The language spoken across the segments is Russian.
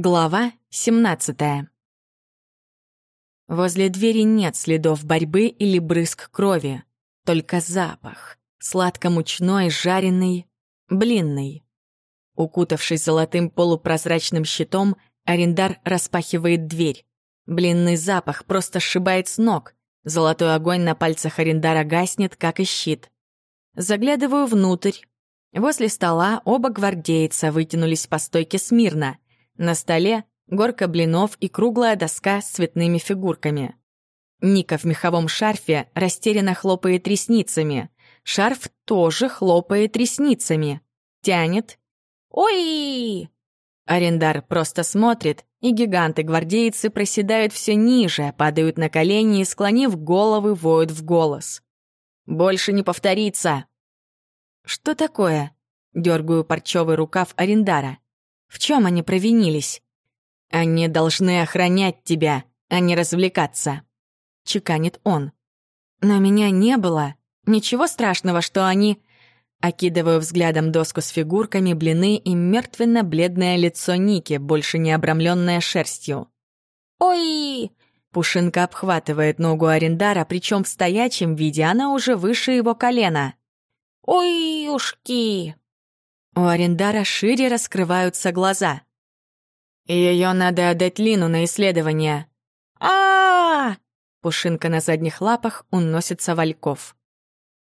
Глава 17 Возле двери нет следов борьбы или брызг крови, только запах, сладко-мучной, жареный, блинный. Укутавшись золотым полупрозрачным щитом, арендар распахивает дверь. Блинный запах просто сшибает с ног. Золотой огонь на пальцах арендара гаснет, как и щит. Заглядываю внутрь. Возле стола оба гвардейца вытянулись по стойке смирно — на столе горка блинов и круглая доска с цветными фигурками. Ника в меховом шарфе растерянно хлопает ресницами. Шарф тоже хлопает ресницами. Тянет. «Ой!» Арендар просто смотрит, и гиганты-гвардейцы проседают все ниже, падают на колени и, склонив головы, воют в голос. «Больше не повторится!» «Что такое?» — дергаю парчевый рукав Арендара. В чем они провинились? Они должны охранять тебя, а не развлекаться, чеканит он. Но меня не было. Ничего страшного, что они... Окидываю взглядом доску с фигурками, блины и мертвенно-бледное лицо Ники, больше не обрамленное шерстью. «Ой!» Пушинка обхватывает ногу Арендара, причем в стоячем виде она уже выше его колена. «Ой-ушки!» У Арендара шире раскрываются глаза. Ее надо отдать Лину на исследование. а, Пушинка на задних лапах уносится вальков.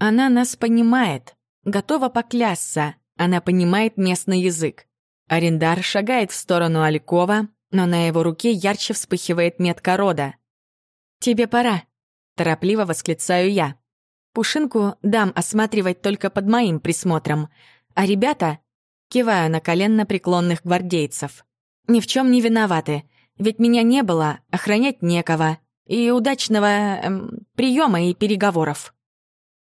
Она нас понимает, готова поклясться, она понимает местный язык. Арендар шагает в сторону Алькова, но на его руке ярче вспыхивает метка рода. «Тебе пора», — торопливо восклицаю я. Пушинку дам осматривать только под моим присмотром, а ребята, кивая на коленно преклонных гвардейцев, ни в чем не виноваты, ведь меня не было, охранять некого, и удачного эм, приема и переговоров.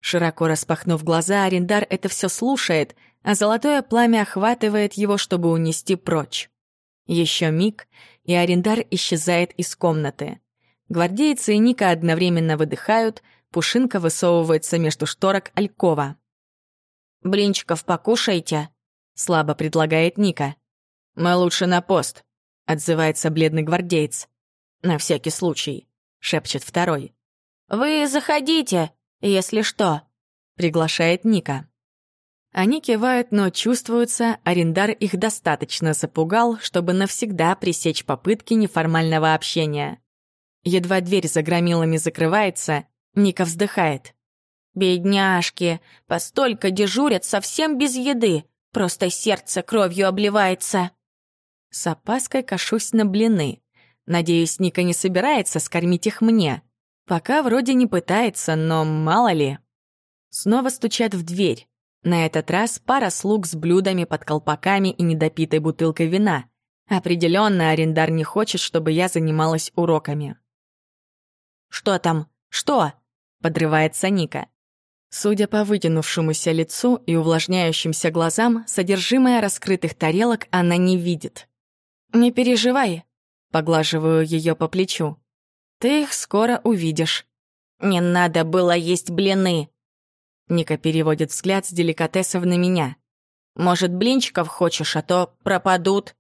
Широко распахнув глаза, Арендар это все слушает, а золотое пламя охватывает его, чтобы унести прочь. Еще миг, и Арендар исчезает из комнаты. Гвардейцы и Ника одновременно выдыхают, Пушинка высовывается между шторок Алькова. «Блинчиков покушайте», — слабо предлагает Ника. «Мы лучше на пост», — отзывается бледный гвардеец. «На всякий случай», — шепчет второй. «Вы заходите, если что», — приглашает Ника. Они кивают, но чувствуются, арендар их достаточно запугал, чтобы навсегда пресечь попытки неформального общения. Едва дверь за громилами закрывается, Ника вздыхает. Бедняжки, постолько дежурят совсем без еды, просто сердце кровью обливается. С опаской кашусь на блины. Надеюсь, Ника не собирается скормить их мне. Пока вроде не пытается, но мало ли. Снова стучат в дверь. На этот раз пара слуг с блюдами под колпаками и недопитой бутылкой вина. Определенно, арендар не хочет, чтобы я занималась уроками. «Что там? Что?» — подрывается Ника. Судя по вытянувшемуся лицу и увлажняющимся глазам, содержимое раскрытых тарелок она не видит. «Не переживай», — поглаживаю ее по плечу. «Ты их скоро увидишь». «Не надо было есть блины!» Ника переводит взгляд с деликатесов на меня. «Может, блинчиков хочешь, а то пропадут?»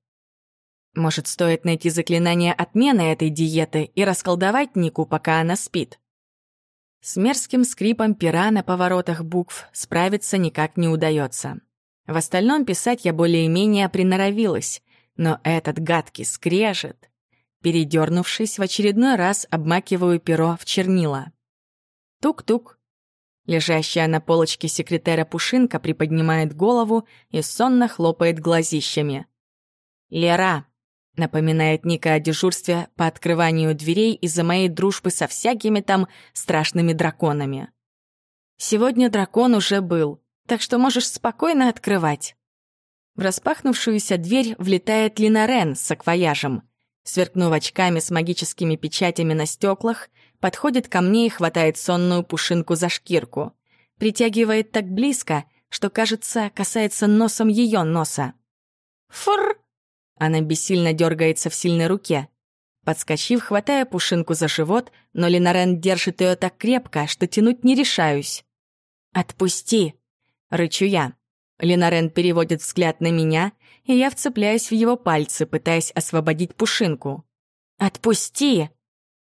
Может, стоит найти заклинание отмены этой диеты и расколдовать Нику, пока она спит? С мерзким скрипом пера на поворотах букв справиться никак не удается. В остальном писать я более-менее приноровилась, но этот гадкий скрежет. Передернувшись, в очередной раз обмакиваю перо в чернила. Тук-тук. Лежащая на полочке секретера Пушинка приподнимает голову и сонно хлопает глазищами. «Лера!» Напоминает Ника о дежурстве по открыванию дверей из-за моей дружбы со всякими там страшными драконами. Сегодня дракон уже был, так что можешь спокойно открывать. В распахнувшуюся дверь влетает Линарен с акваяжем. Сверкнув очками с магическими печатями на стеклах, подходит ко мне и хватает сонную пушинку за шкирку. Притягивает так близко, что, кажется, касается носом ее носа. «Фур!» Она бессильно дергается в сильной руке. Подскочив, хватая Пушинку за живот, но Ленарен держит ее так крепко, что тянуть не решаюсь. «Отпусти!» — рычу я. Ленарен переводит взгляд на меня, и я вцепляюсь в его пальцы, пытаясь освободить пушинку. «Отпусти!»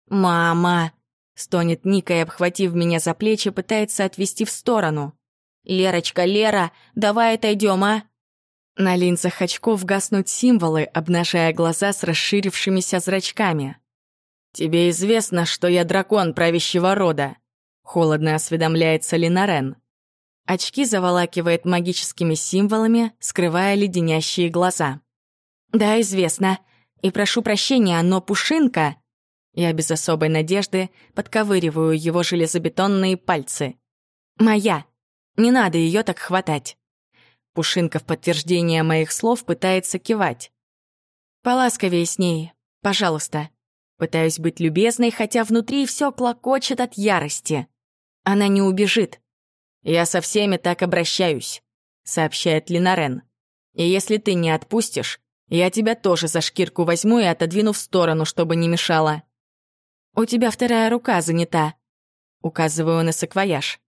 «Мама!» — стонет Ника и, обхватив меня за плечи, пытается отвести в сторону. «Лерочка, Лера, давай отойдем, а?» На линзах очков гаснут символы, обнажая глаза с расширившимися зрачками. «Тебе известно, что я дракон правящего рода», — холодно осведомляется Линарен. Очки заволакивает магическими символами, скрывая леденящие глаза. «Да, известно. И прошу прощения, но Пушинка...» Я без особой надежды подковыриваю его железобетонные пальцы. «Моя. Не надо ее так хватать». Пушинка в подтверждение моих слов пытается кивать. «Поласковее с ней, пожалуйста». Пытаюсь быть любезной, хотя внутри все клокочет от ярости. Она не убежит. «Я со всеми так обращаюсь», — сообщает Линарен. «И если ты не отпустишь, я тебя тоже за шкирку возьму и отодвину в сторону, чтобы не мешало». «У тебя вторая рука занята», — указываю на саквояж.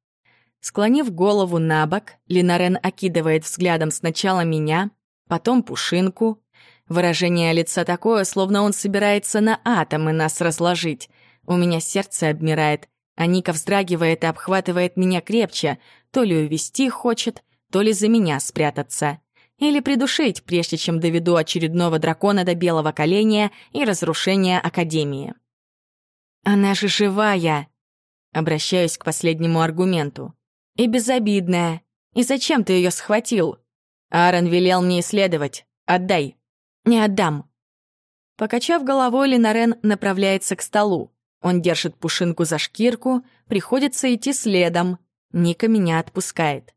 Склонив голову на бок, Линарен окидывает взглядом сначала меня, потом Пушинку. Выражение лица такое, словно он собирается на атомы нас разложить. У меня сердце обмирает, а Ника вздрагивает и обхватывает меня крепче, то ли увести хочет, то ли за меня спрятаться. Или придушить, прежде чем доведу очередного дракона до белого коленя и разрушения Академии. «Она же живая!» Обращаюсь к последнему аргументу. «И безобидная. И зачем ты ее схватил?» Аарон велел мне исследовать. Отдай. Не отдам. Покачав головой, Ленарен направляется к столу. Он держит Пушинку за шкирку, приходится идти следом. Ника меня отпускает.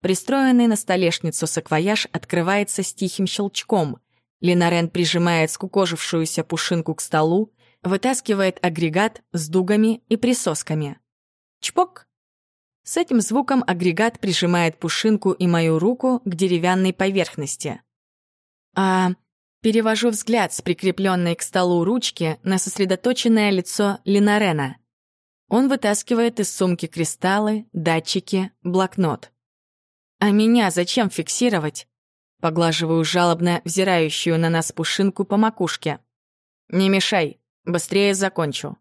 Пристроенный на столешницу саквояж открывается с тихим щелчком. Линарен прижимает скукожившуюся Пушинку к столу, вытаскивает агрегат с дугами и присосками. Чпок! С этим звуком агрегат прижимает Пушинку и мою руку к деревянной поверхности. А Перевожу взгляд с прикрепленной к столу ручки на сосредоточенное лицо Линарена. Он вытаскивает из сумки кристаллы, датчики, блокнот. «А меня зачем фиксировать?» Поглаживаю жалобно взирающую на нас пушинку по макушке. «Не мешай, быстрее закончу».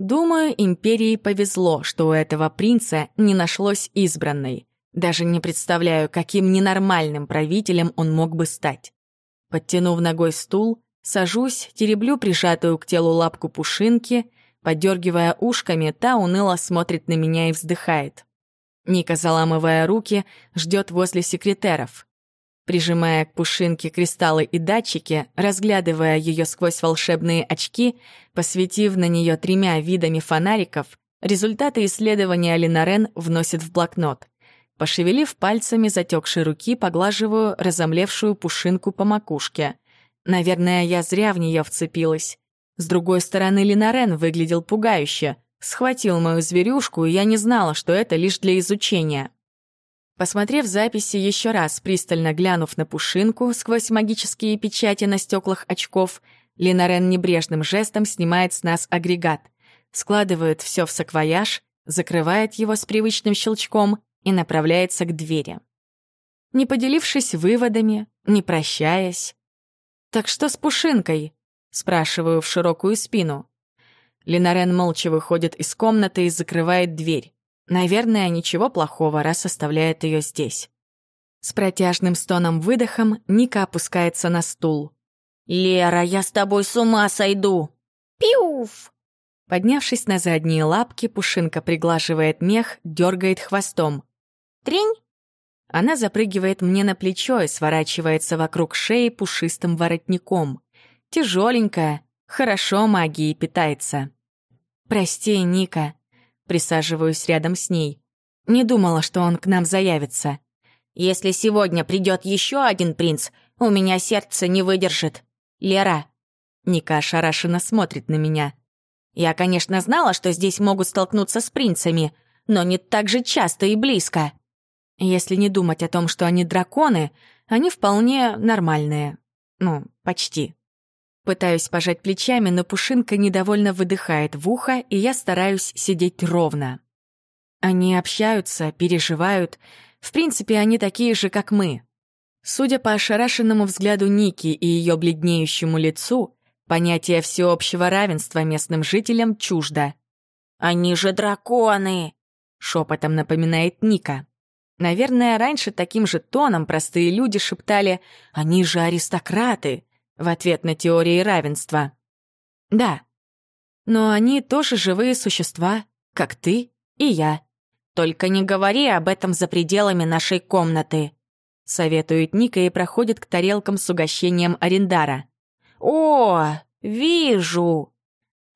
Думаю, Империи повезло, что у этого принца не нашлось избранной. Даже не представляю, каким ненормальным правителем он мог бы стать. Подтянув ногой стул, сажусь, тереблю прижатую к телу лапку пушинки, подергивая ушками, та уныло смотрит на меня и вздыхает. Ника, заламывая руки, ждет возле секретеров. Прижимая к пушинке кристаллы и датчики, разглядывая ее сквозь волшебные очки, посветив на нее тремя видами фонариков, результаты исследования Линарен вносит в блокнот. Пошевелив пальцами затекшей руки, поглаживаю разомлевшую пушинку по макушке. Наверное, я зря в нее вцепилась. С другой стороны, Линарен выглядел пугающе. Схватил мою зверюшку, и я не знала, что это лишь для изучения. Посмотрев записи еще раз, пристально глянув на пушинку сквозь магические печати на стеклах очков, Линарен небрежным жестом снимает с нас агрегат, складывает все в саквояж, закрывает его с привычным щелчком и направляется к двери. Не поделившись выводами, не прощаясь. «Так что с Пушинкой?» — спрашиваю в широкую спину. Ленарен молча выходит из комнаты и закрывает дверь. Наверное, ничего плохого, раз оставляет ее здесь. С протяжным стоном-выдохом Ника опускается на стул. «Лера, я с тобой с ума сойду!» «Пиуф!» Поднявшись на задние лапки, Пушинка приглаживает мех, дергает хвостом. Трень! Она запрыгивает мне на плечо и сворачивается вокруг шеи пушистым воротником. Тяжеленькая, хорошо магией питается. «Прости, Ника», — присаживаюсь рядом с ней. «Не думала, что он к нам заявится». «Если сегодня придет еще один принц, у меня сердце не выдержит. Лера». Ника ошарашенно смотрит на меня. «Я, конечно, знала, что здесь могут столкнуться с принцами, но не так же часто и близко». Если не думать о том, что они драконы, они вполне нормальные. Ну, почти. Пытаюсь пожать плечами, но Пушинка недовольно выдыхает в ухо, и я стараюсь сидеть ровно. Они общаются, переживают. В принципе, они такие же, как мы. Судя по ошарашенному взгляду Ники и ее бледнеющему лицу, понятие всеобщего равенства местным жителям чуждо. «Они же драконы!» — шепотом напоминает Ника. Наверное, раньше таким же тоном простые люди шептали «они же аристократы» в ответ на теории равенства. Да, но они тоже живые существа, как ты и я. Только не говори об этом за пределами нашей комнаты. Советует Ника и проходит к тарелкам с угощением Арендара. «О, вижу!»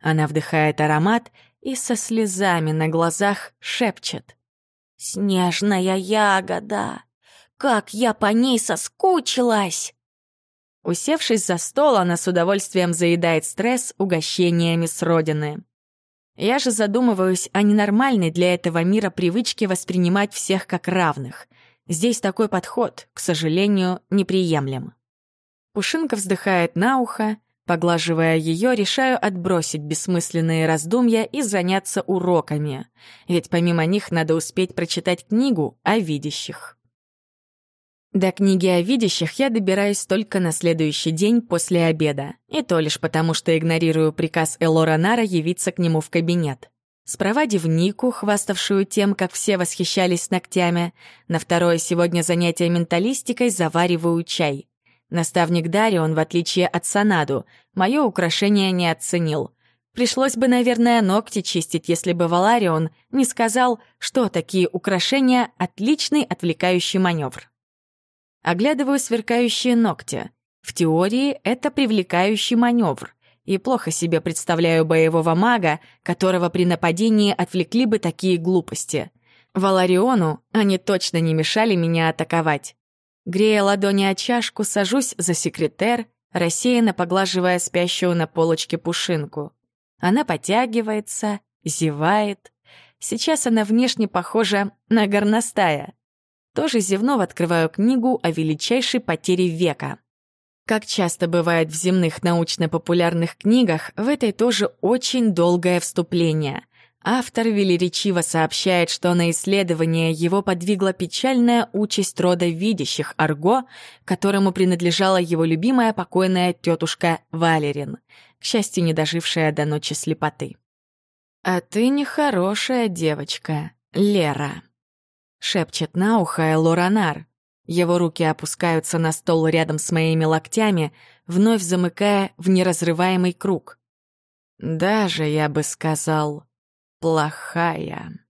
Она вдыхает аромат и со слезами на глазах шепчет. «Снежная ягода! Как я по ней соскучилась!» Усевшись за стол, она с удовольствием заедает стресс угощениями с родины. Я же задумываюсь о ненормальной для этого мира привычке воспринимать всех как равных. Здесь такой подход, к сожалению, неприемлем. Пушинка вздыхает на ухо, Поглаживая ее, решаю отбросить бессмысленные раздумья и заняться уроками, ведь помимо них надо успеть прочитать книгу о видящих. До книги о видящих я добираюсь только на следующий день после обеда, и то лишь потому, что игнорирую приказ Элора Нара явиться к нему в кабинет. Спровадив Нику, хваставшую тем, как все восхищались ногтями, на второе сегодня занятие менталистикой завариваю чай — Наставник Дарион, в отличие от Санаду, мое украшение не оценил. Пришлось бы, наверное, ногти чистить, если бы Валарион не сказал, что такие украшения — отличный отвлекающий маневр. Оглядываю сверкающие ногти. В теории это привлекающий маневр. И плохо себе представляю боевого мага, которого при нападении отвлекли бы такие глупости. Валариону они точно не мешали меня атаковать. Грея ладони о чашку, сажусь за секретер, рассеянно поглаживая спящую на полочке пушинку. Она потягивается, зевает. Сейчас она внешне похожа на горностая. Тоже зевнув, открываю книгу о величайшей потере века. Как часто бывает в земных научно-популярных книгах, в этой тоже очень долгое вступление. Автор велеречиво сообщает, что на исследование его подвигла печальная участь рода видящих Арго, которому принадлежала его любимая покойная тетушка Валерин, к счастью, не дожившая до ночи слепоты. «А ты нехорошая девочка, Лера», — шепчет на ухо Лоранар. Его руки опускаются на стол рядом с моими локтями, вновь замыкая в неразрываемый круг. «Даже, я бы сказал, плохая.